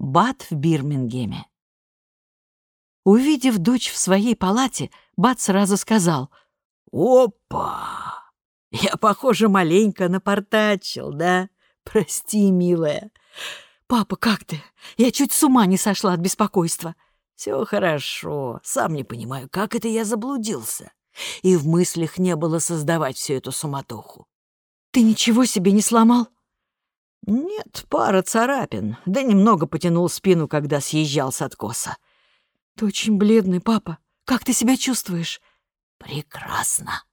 Бат в Бирмингеме. Увидев дочь в своей палате, Бат сразу сказал «Опа! Я, похоже, маленько напортачил, да? Прости, милая». «Папа, как ты? Я чуть с ума не сошла от беспокойства». «Все хорошо. Сам не понимаю, как это я заблудился. И в мыслях не было создавать всю эту суматоху». «Ты ничего себе не сломал?» «Нет, пара царапин, да немного потянул спину, когда съезжал с откоса». «Ты очень бледный, папа. Как ты себя чувствуешь?» «Прекрасно».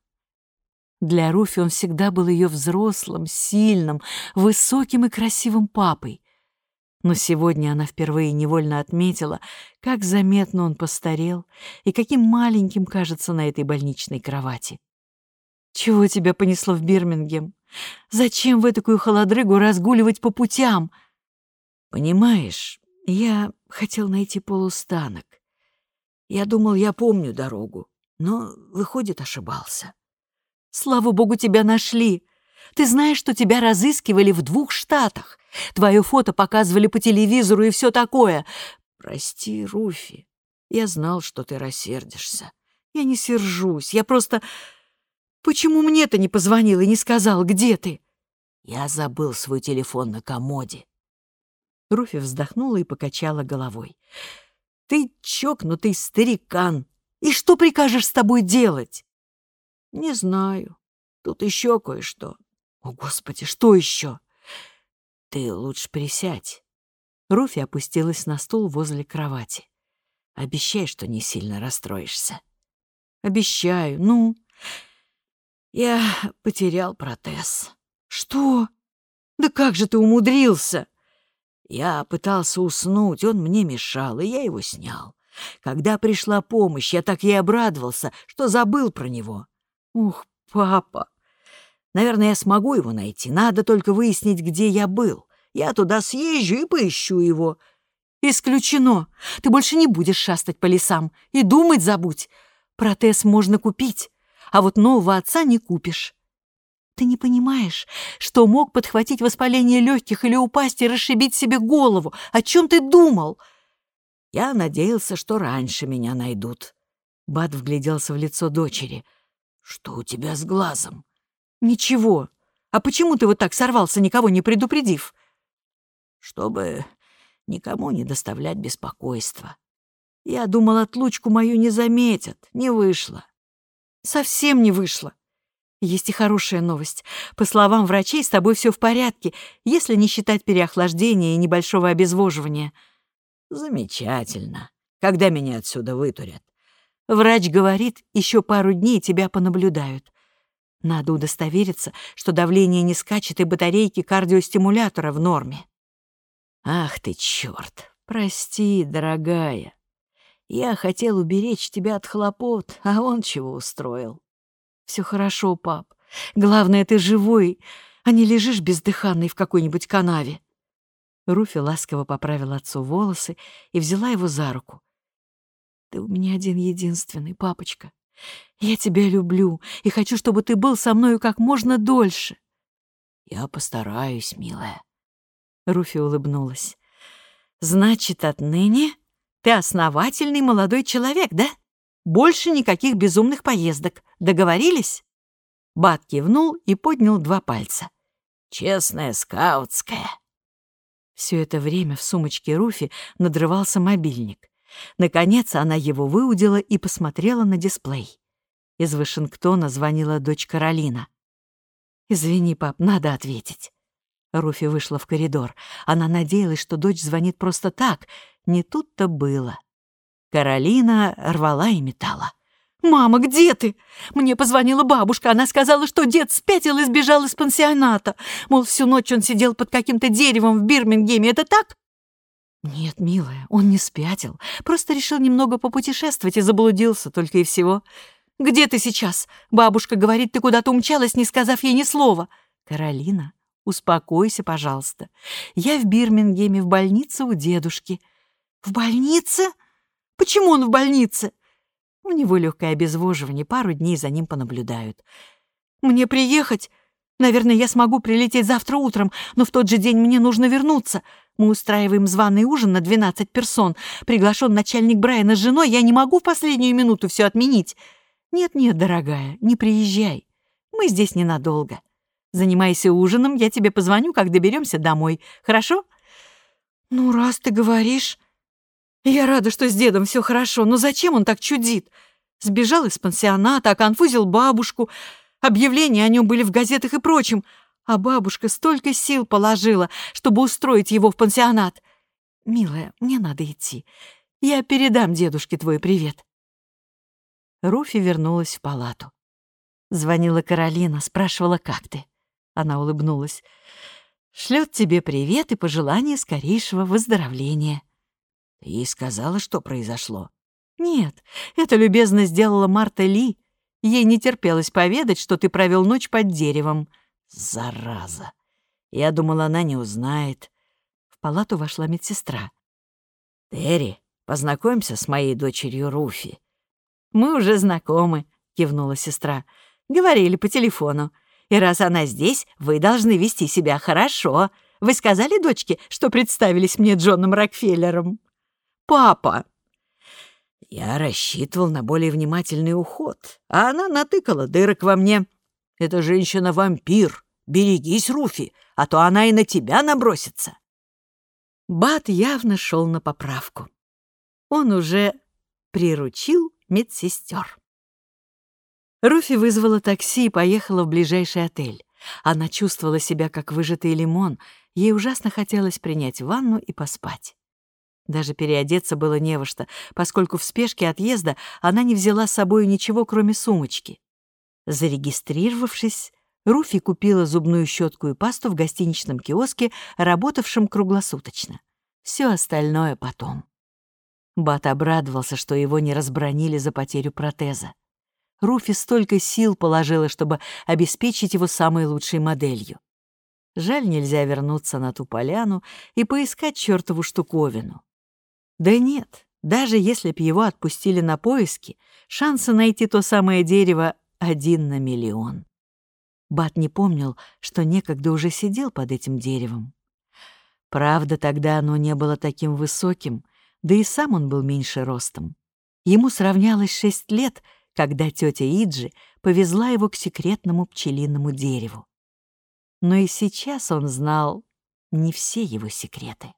Для Руфи он всегда был ее взрослым, сильным, высоким и красивым папой. Но сегодня она впервые невольно отметила, как заметно он постарел и каким маленьким кажется на этой больничной кровати. «Чего тебя понесло в Бирмингем? Зачем в такую холодрыгу разгуливать по путям?» «Понимаешь, я хотел найти полустанок. Я думал, я помню дорогу, но, выходит, ошибался». «Слава богу, тебя нашли!» Ты знаешь, что тебя разыскивали в двух штатах. Твое фото показывали по телевизору и все такое. Прости, Руфи, я знал, что ты рассердишься. Я не сержусь, я просто... Почему мне ты не позвонил и не сказал, где ты? Я забыл свой телефон на комоде. Руфи вздохнула и покачала головой. Ты чокнутый старикан. И что прикажешь с тобой делать? Не знаю. Тут еще кое-что. О, Господи, что еще? Ты лучше присядь. Руфи опустилась на стул возле кровати. Обещай, что не сильно расстроишься. Обещаю. Ну, я потерял протез. Что? Да как же ты умудрился? Я пытался уснуть, он мне мешал, и я его снял. Когда пришла помощь, я так и обрадовался, что забыл про него. Ух, папа, Наверное, я смогу его найти. Надо только выяснить, где я был. Я туда съезжу и поищу его». «Исключено. Ты больше не будешь шастать по лесам. И думать забудь. Протез можно купить, а вот нового отца не купишь. Ты не понимаешь, что мог подхватить воспаление легких или упасть и расшибить себе голову? О чем ты думал?» Я надеялся, что раньше меня найдут. Бат вгляделся в лицо дочери. «Что у тебя с глазом?» «Ничего. А почему ты вот так сорвался, никого не предупредив?» «Чтобы никому не доставлять беспокойства. Я думал, отлучку мою не заметят. Не вышло». «Совсем не вышло. Есть и хорошая новость. По словам врачей, с тобой все в порядке, если не считать переохлаждения и небольшого обезвоживания». «Замечательно. Когда меня отсюда вытурят?» Врач говорит, еще пару дней тебя понаблюдают. Надо удостовериться, что давление не скачет и батарейки кардиостимулятора в норме. Ах ты, черт! Прости, дорогая. Я хотел уберечь тебя от хлопот, а он чего устроил. Все хорошо, пап. Главное, ты живой, а не лежишь бездыханный в какой-нибудь канаве. Руфи ласково поправила отцу волосы и взяла его за руку. «Ты у меня один-единственный, папочка. Я тебя люблю и хочу, чтобы ты был со мною как можно дольше. Я постараюсь, милая. Руфи улыбнулась. Значит, отныне ты основательный молодой человек, да? Больше никаких безумных поездок. Договорились? Бат кивнул и поднял два пальца. Честная скаутская. Все это время в сумочке Руфи надрывался мобильник. Наконец она его выудила и посмотрела на дисплей. Из Вашингтона звонила дочь Каролина. «Извини, пап, надо ответить». Руфи вышла в коридор. Она надеялась, что дочь звонит просто так. Не тут-то было. Каролина рвала и метала. «Мама, где ты?» Мне позвонила бабушка. Она сказала, что дед спятил и сбежал из пансионата. Мол, всю ночь он сидел под каким-то деревом в Бирмингеме. Это так? «Нет, милая, он не спятил. Просто решил немного попутешествовать и заблудился, только и всего. Где ты сейчас? Бабушка говорит, ты куда-то умчалась, не сказав ей ни слова. Каролина, успокойся, пожалуйста. Я в Бирмингеме в больнице у дедушки». «В больнице? Почему он в больнице?» У него легкое обезвоживание, пару дней за ним понаблюдают. «Мне приехать? Наверное, я смогу прилететь завтра утром, но в тот же день мне нужно вернуться. Мы устраиваем званый ужин на 12 персон. Приглашен начальник Брайана с женой. Я не могу в последнюю минуту все отменить. Нет-нет, дорогая, не приезжай. Мы здесь ненадолго. Занимайся ужином, я тебе позвоню, как доберемся домой. Хорошо? Ну, раз ты говоришь... Я рада, что с дедом все хорошо, но зачем он так чудит? Сбежал из пансионата, оконфузил бабушку. Объявления о нем были в газетах и прочем. А бабушка столько сил положила, чтобы устроить его в пансионат. Милая, мне надо идти. Я передам дедушке твой привет. Руфи вернулась в палату. Звонила Каролина, спрашивала, как ты. Она улыбнулась. Шлет тебе привет и пожелание скорейшего выздоровления. Ты ей сказала, что произошло? Нет, это любезно сделала Марта Ли. Ей не терпелось поведать, что ты провел ночь под деревом. Зараза. Я думала, она не узнает. В палату вошла медсестра. Терри, познакомься с моей дочерью Руфи. Мы уже знакомы, кивнула сестра. Говорили по телефону. И раз она здесь, вы должны вести себя хорошо. Вы сказали дочке, что представились мне Джоном Рокфеллером? Папа, я рассчитывал на более внимательный уход, а она натыкала дырок во мне. Эта женщина-вампир. Берегись, Руфи, а то она и на тебя набросится. Бат явно шел на поправку. Он уже приручил медсестер. Руфи вызвала такси и поехала в ближайший отель. Она чувствовала себя как выжатый лимон, ей ужасно хотелось принять ванну и поспать. Даже переодеться было не во что, поскольку в спешке отъезда она не взяла с собой ничего, кроме сумочки. Зарегистрировавшись, Руфи купила зубную щетку и пасту в гостиничном киоске, работавшем круглосуточно. Все остальное потом. Бат обрадовался, что его не разбронили за потерю протеза. Руфи столько сил положила, чтобы обеспечить его самой лучшей моделью. Жаль, нельзя вернуться на ту поляну и поискать чертову штуковину. Да нет, даже если б его отпустили на поиски, шансы найти то самое дерево один на миллион. Бат не помнил, что некогда уже сидел под этим деревом. Правда, тогда оно не было таким высоким, да и сам он был меньше ростом. Ему сравнялось шесть лет, когда тетя Иджи повезла его к секретному пчелиному дереву. Но и сейчас он знал не все его секреты.